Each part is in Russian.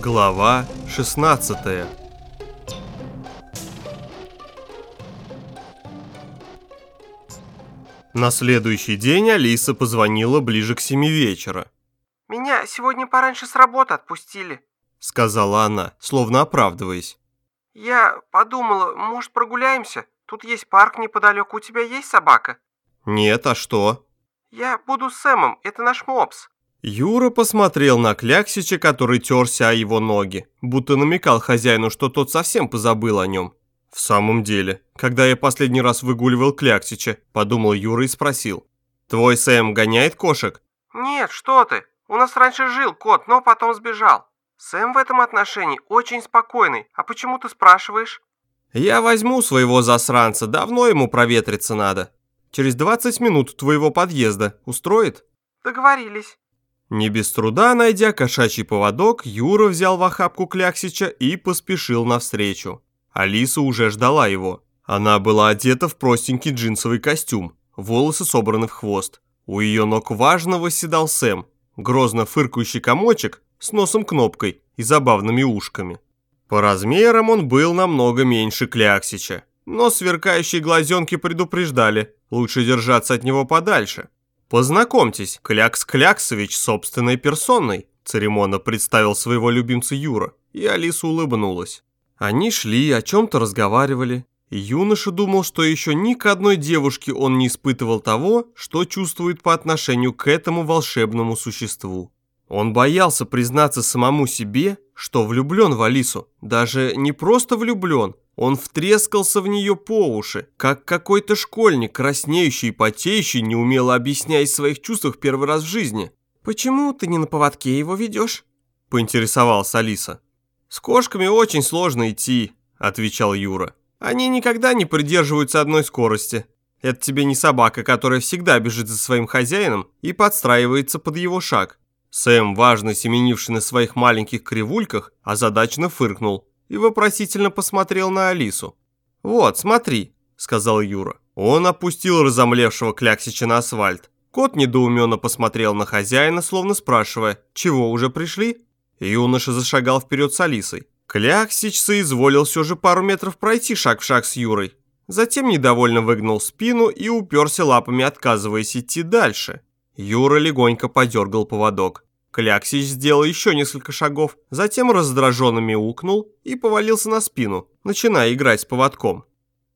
Глава 16 На следующий день Алиса позвонила ближе к семи вечера. «Меня сегодня пораньше с работы отпустили», — сказала она, словно оправдываясь. «Я подумала, может, прогуляемся? Тут есть парк неподалеку, у тебя есть собака?» «Нет, а что?» «Я буду с Сэмом, это наш мопс». Юра посмотрел на Кляксича, который терся о его ноги, будто намекал хозяину, что тот совсем позабыл о нем. «В самом деле, когда я последний раз выгуливал Кляксича», – подумал Юра и спросил. «Твой Сэм гоняет кошек?» «Нет, что ты. У нас раньше жил кот, но потом сбежал. Сэм в этом отношении очень спокойный. А почему ты спрашиваешь?» «Я возьму своего засранца, давно ему проветриться надо. Через 20 минут твоего подъезда. Устроит?» «Договорились». Не без труда, найдя кошачий поводок, Юра взял в охапку Кляксича и поспешил навстречу. Алиса уже ждала его. Она была одета в простенький джинсовый костюм, волосы собраны в хвост. У ее ног важно восседал Сэм, грозно фыркающий комочек с носом-кнопкой и забавными ушками. По размерам он был намного меньше Кляксича, но сверкающие глазенки предупреждали, лучше держаться от него подальше. «Познакомьтесь, Клякс Кляксович собственной персоной», церемонно представил своего любимца Юра, и Алиса улыбнулась. Они шли, о чем-то разговаривали, юноша думал, что еще ни к одной девушке он не испытывал того, что чувствует по отношению к этому волшебному существу. Он боялся признаться самому себе, что влюблен в Алису, даже не просто влюблен, он втрескался в нее по уши, как какой-то школьник, краснеющий и потеющий, неумело объясняя своих чувств в первый раз в жизни. «Почему ты не на поводке его ведешь?» – поинтересовалась Алиса. «С кошками очень сложно идти», – отвечал Юра. «Они никогда не придерживаются одной скорости. Это тебе не собака, которая всегда бежит за своим хозяином и подстраивается под его шаг». Сэм, важно семенивший на своих маленьких кривульках, озадаченно фыркнул и вопросительно посмотрел на Алису. «Вот, смотри», — сказал Юра. Он опустил разомлевшего Кляксича на асфальт. Кот недоуменно посмотрел на хозяина, словно спрашивая, чего уже пришли? Юноша зашагал вперед с Алисой. Кляксич соизволил все же пару метров пройти шаг в шаг с Юрой. Затем недовольно выгнул спину и уперся лапами, отказываясь идти дальше. Юра легонько подергал поводок. Кляксич сделал еще несколько шагов, затем раздраженно мяукнул и повалился на спину, начиная играть с поводком.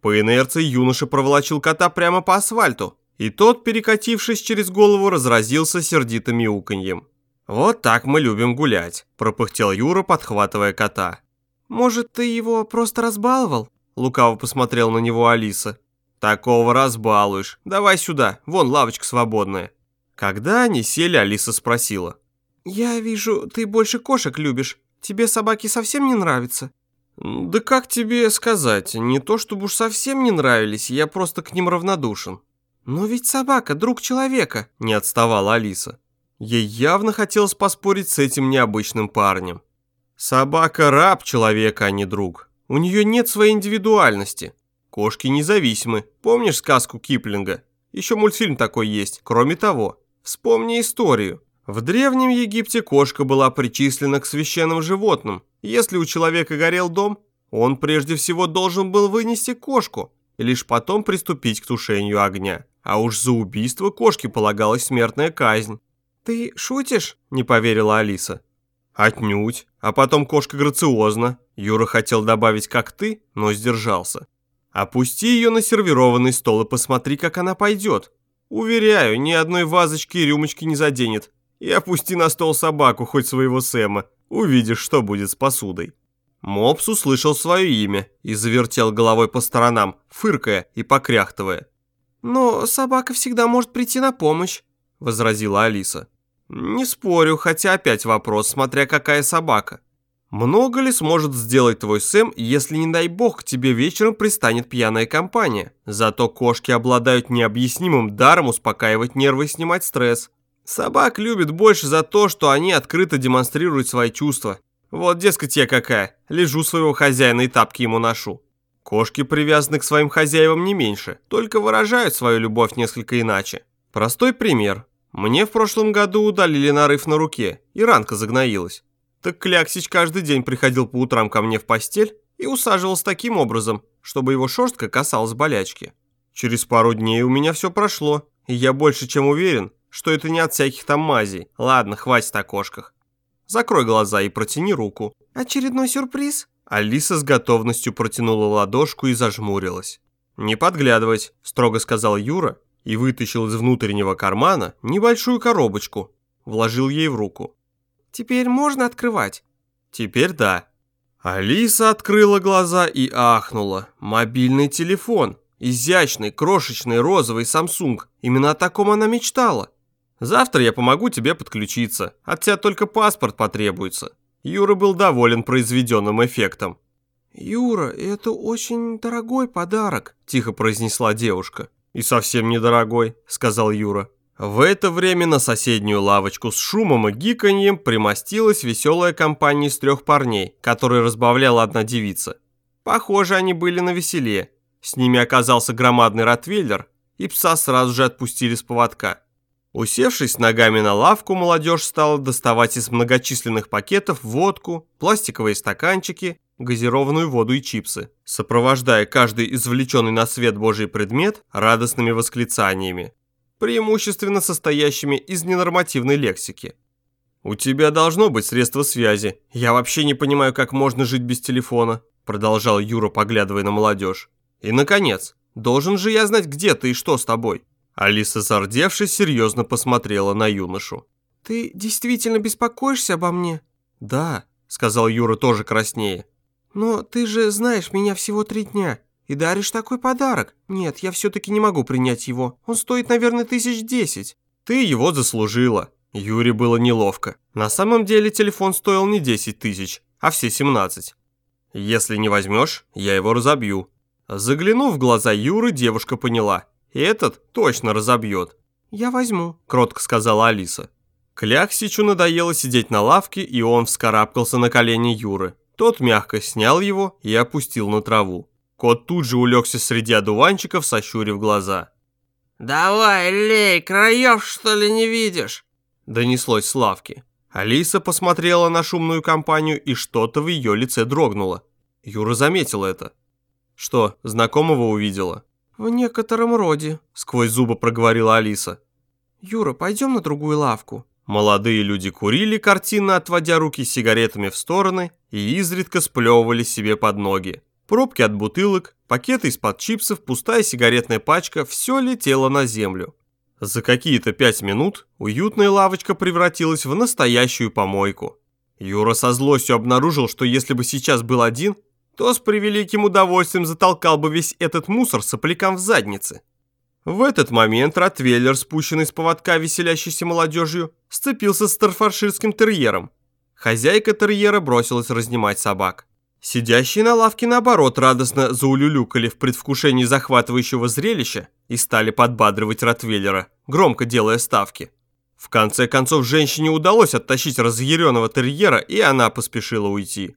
По инерции юноша проволочил кота прямо по асфальту, и тот, перекатившись через голову, разразился сердитым мяуканьем. «Вот так мы любим гулять», – пропыхтел Юра, подхватывая кота. «Может, ты его просто разбаловал?» – лукаво посмотрел на него Алиса. «Такого разбалуешь. Давай сюда, вон лавочка свободная». Когда они сели, Алиса спросила. «Я вижу, ты больше кошек любишь. Тебе собаки совсем не нравятся?» «Да как тебе сказать, не то чтобы уж совсем не нравились, я просто к ним равнодушен». «Но ведь собака – друг человека», – не отставала Алиса. Ей явно хотелось поспорить с этим необычным парнем. Собака – раб человека, а не друг. У нее нет своей индивидуальности. Кошки независимы. Помнишь сказку Киплинга? Еще мультфильм такой есть. Кроме того, вспомни историю. В Древнем Египте кошка была причислена к священным животным. Если у человека горел дом, он прежде всего должен был вынести кошку и лишь потом приступить к тушению огня. А уж за убийство кошки полагалась смертная казнь. «Ты шутишь?» – не поверила Алиса. «Отнюдь. А потом кошка грациозна. Юра хотел добавить «как ты», но сдержался. Опусти ее на сервированный стол и посмотри, как она пойдет. Уверяю, ни одной вазочки и рюмочки не заденет и опусти на стол собаку, хоть своего Сэма. Увидишь, что будет с посудой». Мопс услышал свое имя и завертел головой по сторонам, фыркая и покряхтывая. «Но собака всегда может прийти на помощь», — возразила Алиса. «Не спорю, хотя опять вопрос, смотря какая собака. Много ли сможет сделать твой Сэм, если, не дай бог, к тебе вечером пристанет пьяная компания? Зато кошки обладают необъяснимым даром успокаивать нервы и снимать стресс. Собак любят больше за то, что они открыто демонстрируют свои чувства. Вот, дескать, я какая, лежу своего хозяина и тапки ему ношу. Кошки привязаны к своим хозяевам не меньше, только выражают свою любовь несколько иначе. Простой пример. Мне в прошлом году удалили нарыв на руке, и ранка загноилась. Так Кляксич каждый день приходил по утрам ко мне в постель и усаживался таким образом, чтобы его шерстка касалась болячки. Через пару дней у меня все прошло, и я больше чем уверен, что это не от всяких там мазей. Ладно, хватит о кошках. Закрой глаза и протяни руку. Очередной сюрприз? Алиса с готовностью протянула ладошку и зажмурилась. «Не подглядывать», – строго сказал Юра и вытащил из внутреннего кармана небольшую коробочку. Вложил ей в руку. «Теперь можно открывать?» «Теперь да». Алиса открыла глаза и ахнула. Мобильный телефон. Изящный, крошечный, розовый Samsung. Именно о таком она мечтала. Завтра я помогу тебе подключиться. От тебя только паспорт потребуется. Юра был доволен произведенным эффектом. «Юра, это очень дорогой подарок», – тихо произнесла девушка. «И совсем недорогой», – сказал Юра. В это время на соседнюю лавочку с шумом и гиканьем примостилась веселая компания из трех парней, которые разбавляла одна девица. Похоже, они были на веселе. С ними оказался громадный ротвейлер, и пса сразу же отпустили с поводка. Усевшись ногами на лавку, молодежь стала доставать из многочисленных пакетов водку, пластиковые стаканчики, газированную воду и чипсы, сопровождая каждый извлеченный на свет Божий предмет радостными восклицаниями, преимущественно состоящими из ненормативной лексики. «У тебя должно быть средство связи. Я вообще не понимаю, как можно жить без телефона», продолжал Юра, поглядывая на молодежь. «И, наконец, должен же я знать, где ты и что с тобой». Алиса, зардевшись, серьезно посмотрела на юношу. «Ты действительно беспокоишься обо мне?» «Да», — сказал Юра тоже краснее. «Но ты же знаешь меня всего три дня и даришь такой подарок. Нет, я все-таки не могу принять его. Он стоит, наверное, тысяч десять». «Ты его заслужила». Юре было неловко. На самом деле телефон стоил не 10 тысяч, а все 17. «Если не возьмешь, я его разобью». Заглянув в глаза Юры, девушка поняла. Этот точно разобьет. «Я возьму», – кротко сказала Алиса. Кляксичу надоело сидеть на лавке, и он вскарабкался на колени Юры. Тот мягко снял его и опустил на траву. Кот тут же улегся среди одуванчиков, сощурив глаза. «Давай, лей, краев, что ли, не видишь?» Донеслось с лавки. Алиса посмотрела на шумную компанию, и что-то в ее лице дрогнуло. Юра заметил это. Что, знакомого увидела? «В некотором роде», — сквозь зубы проговорила Алиса. «Юра, пойдем на другую лавку». Молодые люди курили, картинно отводя руки сигаретами в стороны и изредка сплевывали себе под ноги. Пробки от бутылок, пакеты из-под чипсов, пустая сигаретная пачка – все летело на землю. За какие-то пять минут уютная лавочка превратилась в настоящую помойку. Юра со злостью обнаружил, что если бы сейчас был один, то с превеликим удовольствием затолкал бы весь этот мусор соплякам в заднице. В этот момент Ротвейлер, спущенный с поводка веселящейся молодежью, сцепился с старфарширским терьером. Хозяйка терьера бросилась разнимать собак. Сидящие на лавке, наоборот, радостно заулюлюкали в предвкушении захватывающего зрелища и стали подбадривать Ротвейлера, громко делая ставки. В конце концов, женщине удалось оттащить разъяренного терьера, и она поспешила уйти.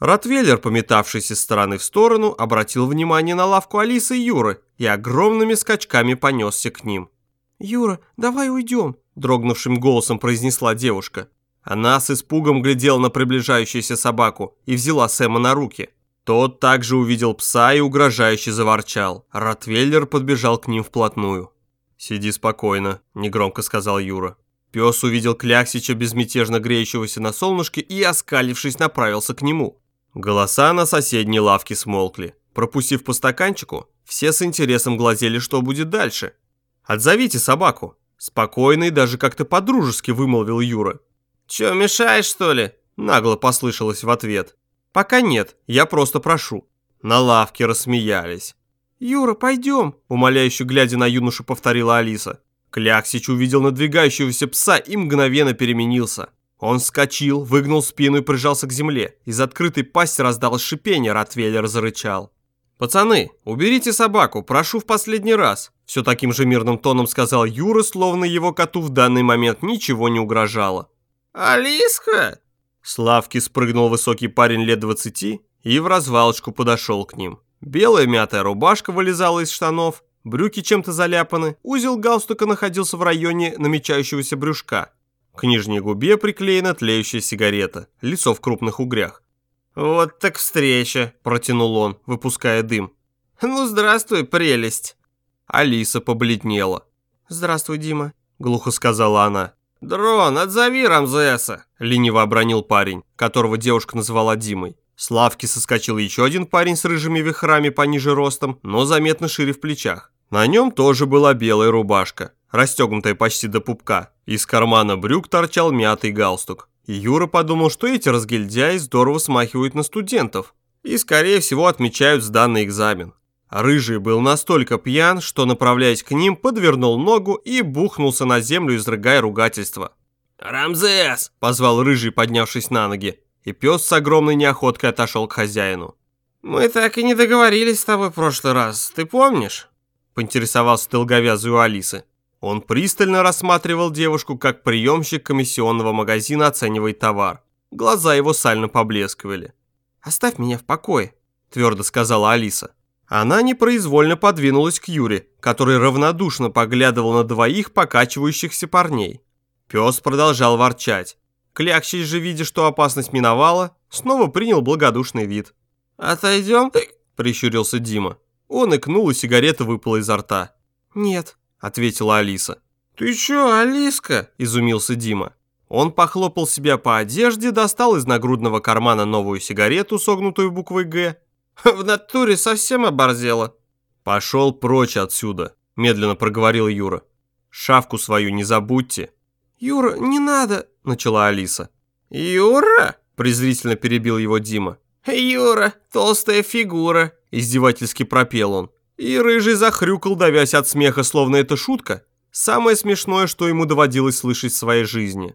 Ротвейлер, пометавшийся с стороны в сторону, обратил внимание на лавку Алисы и Юры и огромными скачками понесся к ним. «Юра, давай уйдем», – дрогнувшим голосом произнесла девушка. Она с испугом глядела на приближающуюся собаку и взяла Сэма на руки. Тот также увидел пса и угрожающе заворчал. Ротвейлер подбежал к ним вплотную. «Сиди спокойно», – негромко сказал Юра. Пес увидел Кляксича, безмятежно греющегося на солнышке, и, оскалившись, направился к нему. Голоса на соседней лавке смолкли. Пропустив по стаканчику, все с интересом глазели, что будет дальше. «Отзовите собаку!» Спокойно и даже как-то подружески вымолвил Юра. «Чё, мешаешь, что ли?» Нагло послышалось в ответ. «Пока нет, я просто прошу». На лавке рассмеялись. «Юра, пойдем!» Умоляюще глядя на юношу, повторила Алиса. Кляксич увидел надвигающегося пса и мгновенно переменился. Он вскочил, выгнул спину и прижался к земле. Из открытой пасти раздалось шипение, Ротвейлер зарычал. «Пацаны, уберите собаку, прошу в последний раз», все таким же мирным тоном сказал Юра, словно его коту в данный момент ничего не угрожало. «Алиска?» С лавки спрыгнул высокий парень лет двадцати и в развалочку подошел к ним. Белая мятая рубашка вылезала из штанов, брюки чем-то заляпаны, узел галстука находился в районе намечающегося брюшка. К нижней губе приклеена тлеющая сигарета, лицо в крупных угрях. «Вот так встреча», – протянул он, выпуская дым. «Ну, здравствуй, прелесть». Алиса побледнела. «Здравствуй, Дима», – глухо сказала она. «Дрон, отзови Рамзеса», – лениво обронил парень, которого девушка назвала Димой. С лавки соскочил еще один парень с рыжими вихрами пониже ростом, но заметно шире в плечах. На нем тоже была белая рубашка, расстегнутая почти до пупка. Из кармана брюк торчал мятый галстук. И Юра подумал, что эти разгильдяи здорово смахивают на студентов и, скорее всего, отмечают сданный экзамен. Рыжий был настолько пьян, что, направляясь к ним, подвернул ногу и бухнулся на землю, изрыгая ругательство. «Рамзес!» – позвал Рыжий, поднявшись на ноги, и пес с огромной неохоткой отошел к хозяину. «Мы так и не договорились с тобой в прошлый раз, ты помнишь?» – поинтересовался долговязый у Алисы. Он пристально рассматривал девушку, как приемщик комиссионного магазина оценивает товар. Глаза его сально поблескивали. «Оставь меня в покое», – твердо сказала Алиса. Она непроизвольно подвинулась к Юре, который равнодушно поглядывал на двоих покачивающихся парней. Пес продолжал ворчать. Клякщий же, видя, что опасность миновала, снова принял благодушный вид. «Отойдем?» – прищурился Дима. Он икнул, и сигарета выпала изо рта. «Нет», – ответила Алиса. «Ты чё, Алиска?» – изумился Дима. Он похлопал себя по одежде, достал из нагрудного кармана новую сигарету, согнутую буквой «Г», В натуре совсем оборзела. Пошел прочь отсюда, медленно проговорил Юра. Шавку свою не забудьте. Юра, не надо, начала Алиса. Юра? презрительно перебил его Дима. Юра, толстая фигура, издевательски пропел он. И рыжий захрюкал, давясь от смеха, словно это шутка. Самое смешное, что ему доводилось слышать в своей жизни.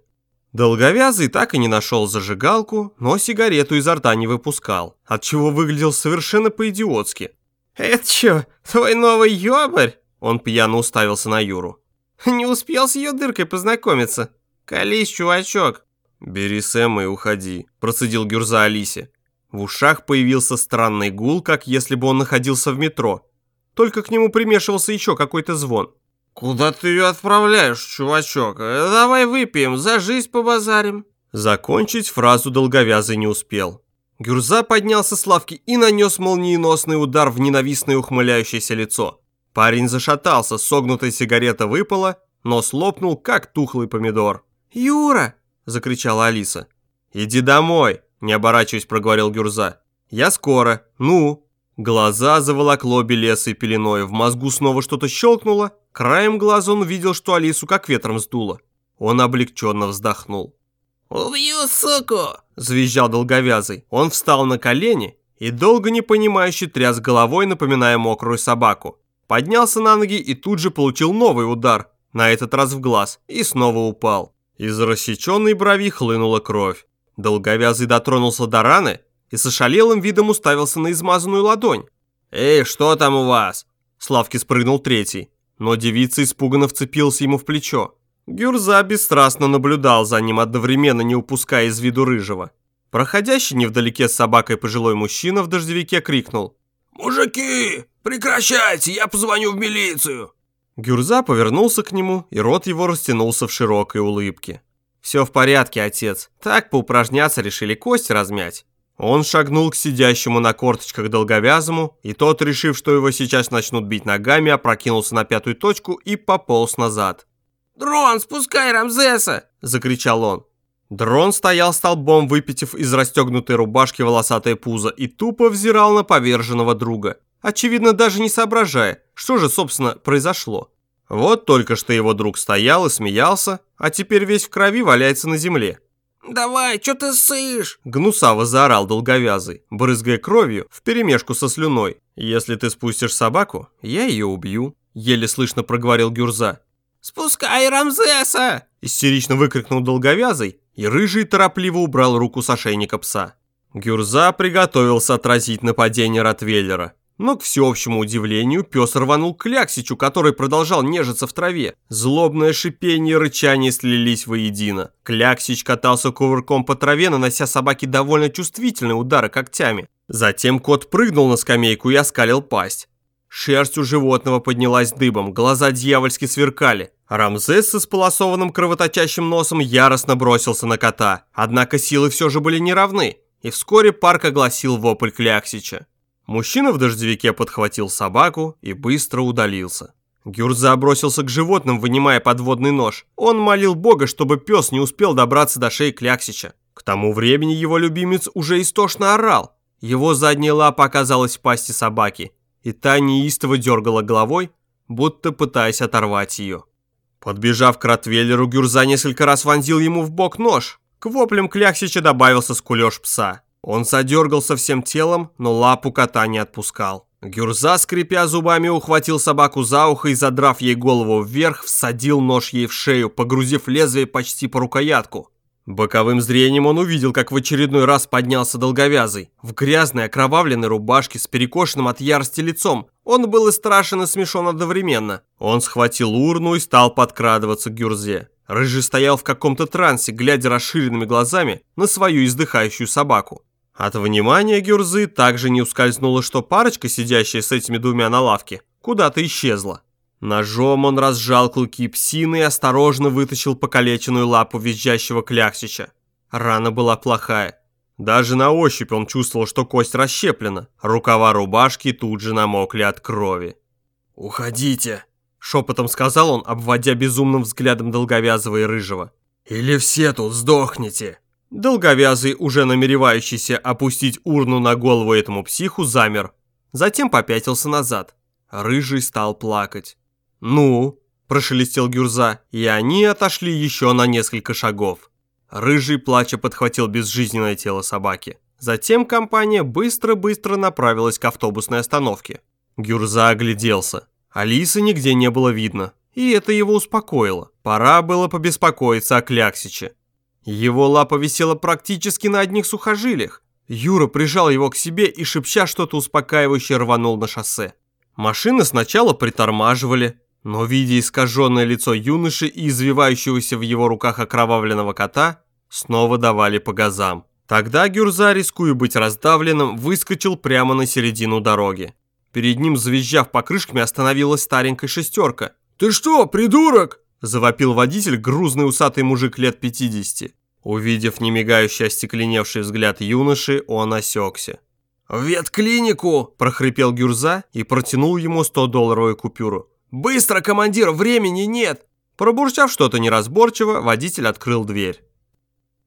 Долговязый так и не нашел зажигалку, но сигарету изо рта не выпускал, отчего выглядел совершенно по-идиотски. «Это что, твой новый ёбарь?» Он пьяно уставился на Юру. «Не успел с ее дыркой познакомиться. Колись, чувачок». «Бери Сэма и уходи», – процедил Гюрза Алисе. В ушах появился странный гул, как если бы он находился в метро. Только к нему примешивался еще какой-то звон. «Куда ты ее отправляешь, чувачок? Э, давай выпьем, за жизнь побазарим». Закончить фразу долговязый не успел. Гюрза поднялся с лавки и нанес молниеносный удар в ненавистное ухмыляющееся лицо. Парень зашатался, согнутая сигарета выпала, нос лопнул, как тухлый помидор. «Юра!» – закричала Алиса. «Иди домой!» – не оборачиваясь, проговорил Гюрза. «Я скоро. Ну?» Глаза заволокло белесой пеленой, в мозгу снова что-то щелкнуло. Краем глаза он увидел, что Алису как ветром сдуло. Он облегченно вздохнул. «Убью, суку!» – завизжал долговязый. Он встал на колени и долго непонимающе тряс головой, напоминая мокрую собаку. Поднялся на ноги и тут же получил новый удар, на этот раз в глаз, и снова упал. Из рассеченной брови хлынула кровь. Долговязый дотронулся до раны и с ошалелым видом уставился на измазанную ладонь. «Эй, что там у вас?» Славки спрыгнул третий, но девица испуганно вцепилась ему в плечо. Гюрза бесстрастно наблюдал за ним, одновременно не упуская из виду рыжего. Проходящий невдалеке с собакой пожилой мужчина в дождевике крикнул. «Мужики, прекращайте, я позвоню в милицию!» Гюрза повернулся к нему, и рот его растянулся в широкой улыбке. «Все в порядке, отец. Так поупражняться решили кость размять». Он шагнул к сидящему на корточках долговязому, и тот, решив, что его сейчас начнут бить ногами, опрокинулся на пятую точку и пополз назад. «Дрон, спускай Рамзеса!» – закричал он. Дрон стоял столбом, выпитив из расстегнутой рубашки волосатое пузо и тупо взирал на поверженного друга, очевидно даже не соображая, что же, собственно, произошло. Вот только что его друг стоял и смеялся, а теперь весь в крови валяется на земле. «Давай, что ты сышь?» Гнусаво заорал долговязый, брызгая кровью вперемешку со слюной. «Если ты спустишь собаку, я ее убью», – еле слышно проговорил Гюрза. «Спускай Рамзеса!» – истерично выкрикнул долговязый, и рыжий торопливо убрал руку с ошейника пса. Гюрза приготовился отразить нападение Ротвейлера. Но, к всеобщему удивлению, пес рванул к Ляксичу, который продолжал нежиться в траве. Злобное шипение и рычание слились воедино. Кляксич катался кувырком по траве, нанося собаке довольно чувствительные удары когтями. Затем кот прыгнул на скамейку и оскалил пасть. Шерсть у животного поднялась дыбом, глаза дьявольски сверкали. Рамзес с исполосованным кровоточащим носом яростно бросился на кота. Однако силы все же были неравны, и вскоре парк огласил вопль Кляксича. Мужчина в дождевике подхватил собаку и быстро удалился. Гюрза бросился к животным, вынимая подводный нож. Он молил Бога, чтобы пес не успел добраться до шеи Кляксича. К тому времени его любимец уже истошно орал. Его задняя лапа оказалась в пасти собаки, и та неистово дергала головой, будто пытаясь оторвать ее. Подбежав к Ротвейлеру, Гюрза несколько раз вонзил ему в бок нож. К воплям Кляксича добавился скулеж пса. Он задергался всем телом, но лапу кота не отпускал. Гюрза, скрипя зубами, ухватил собаку за ухо и, задрав ей голову вверх, всадил нож ей в шею, погрузив лезвие почти по рукоятку. Боковым зрением он увидел, как в очередной раз поднялся долговязый, в грязной окровавленной рубашке с перекошенным от ярости лицом. Он был и страшен, и смешон одновременно. Он схватил урну и стал подкрадываться к Гюрзе. Рыжий стоял в каком-то трансе, глядя расширенными глазами на свою издыхающую собаку. От внимания Гюрзы также не ускользнуло, что парочка, сидящая с этими двумя на лавке, куда-то исчезла. Ножом он разжал клыки псины и осторожно вытащил покалеченную лапу визжащего кляксича. Рана была плохая. Даже на ощупь он чувствовал, что кость расщеплена. Рукава рубашки тут же намокли от крови. «Уходите!» – шепотом сказал он, обводя безумным взглядом долговязого и рыжего. «Или все тут сдохнете!» Долговязый, уже намеревающийся опустить урну на голову этому психу, замер. Затем попятился назад. Рыжий стал плакать. «Ну?» – прошелестел Гюрза, и они отошли еще на несколько шагов. Рыжий, плача, подхватил безжизненное тело собаки. Затем компания быстро-быстро направилась к автобусной остановке. Гюрза огляделся. Алисы нигде не было видно, и это его успокоило. Пора было побеспокоиться о Кляксиче. Его лапа висела практически на одних сухожилиях. Юра прижал его к себе и, шепча что-то успокаивающее, рванул на шоссе. Машины сначала притормаживали, но, видя искаженное лицо юноши и извивающегося в его руках окровавленного кота, снова давали по газам. Тогда Гюрза, рискуя быть раздавленным, выскочил прямо на середину дороги. Перед ним, завизжав покрышками, остановилась старенькая шестерка. «Ты что, придурок?» – завопил водитель, грузный усатый мужик лет 50. Увидев немигающий остекленевший взгляд юноши, он осекся. «В ветклинику!» – прохрипел Гюрза и протянул ему 100-долларовую купюру. «Быстро, командир, времени нет!» Пробурчав что-то неразборчиво, водитель открыл дверь.